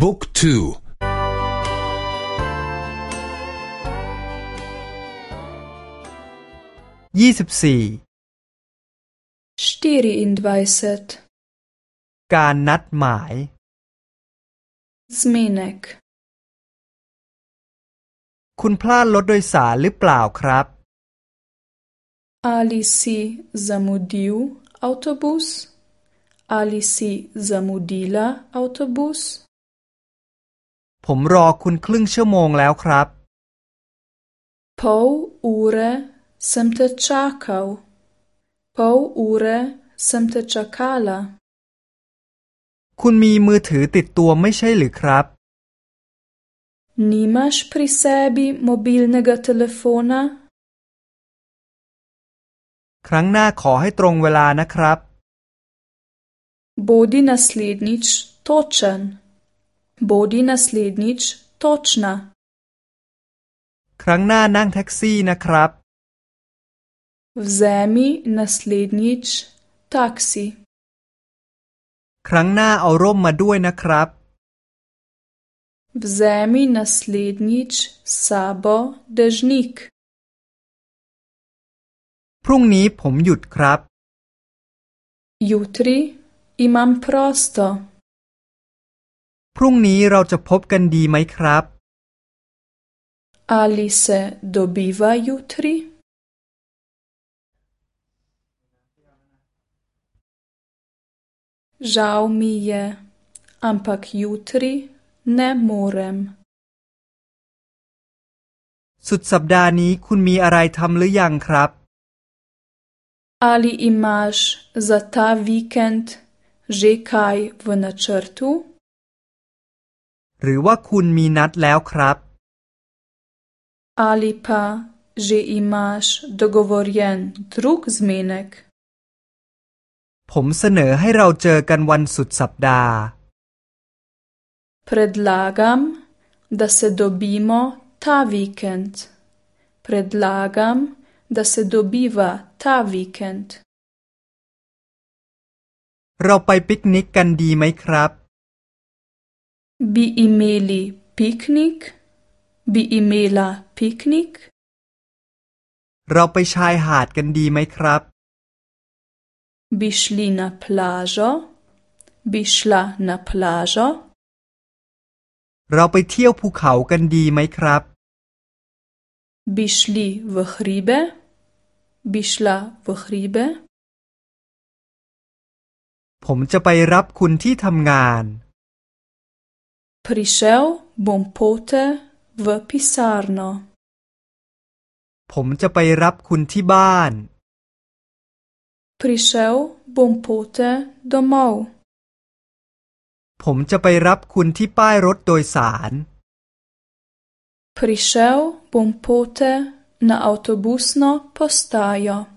บุ๊กทูยี่สิบสี่สตีรีอินดไวเซตการนัดหมายสเมเนกคุณพลาดรถโดยสารหรือเปล่าครับอาลิซีซามูดิวอัลโตบุสอาลิซีซามูดิลาอัลโตบุสผมรอคุณครึ่งชั่วโมงแล้วครับพาวอูเรซัมเตชาเคาพาวอูเรซัมเตชาคาลาคุณมีมือถือติดตัวไม่ใช่หรือครับนิมาชพริเซบิโมบิลเนกาเทเลโฟนาครั้งหน้าขอให้ตรงเวลานะครับโบดินาสลีดนิชโตชัน Bodi naslednjič točna. ครั้งหน้านั่งแท็กซี่นะครับ Vzemi naslednjič taksi. ครั้งหน้าเอาร่มมาด้วยนะครับ Vzemi naslednjič sabo dežnik. พรุ่งนี้ผมหยุดครับ Jutri imam prosto. พรุ่งนี้เราจะพบกันดีไหมครับอาลิเซดบิวายุทรีจาวมีเออัมพักยูทรีเนมูเรมสุดสัปดาห์นี้คุณมีอะไรทำหรือยังครับอาลีอิมาชซาตาวีเคนต์เจคายวนาเชอร์ตูหรือว่าคุณมีนัดแล้วครับอาลิพาเจอิมาชดกวอร์นทรุกซเมนกผมเสนอให้เราเจอกันวันสุดสัปดาห์ Predlagam da se dobimo ta vikend Predlagam da se dobiva ta vikend เราไปปิกนิกกันดีไหมครับ Bi imeli piknik? บ i อิเมลาปิกนิกเราไปชายหาดกันดีไหมครับบิชลีนาพลาจอบิชลานาพลาจอเราไปเที่ยวภูเขากันดีไหมครับบิชลีวครีเบบิชลาวครีเบผมจะไปรับคุณที่ทำงาน Prišel bom pote v pisarno. ผมจะไปรับคุณที่บ้าน Prišel bom pote domov. ผมจะไปรับคุณที่ป้ายรถโดยสาร Prišel bom pote na avtobusno postajo.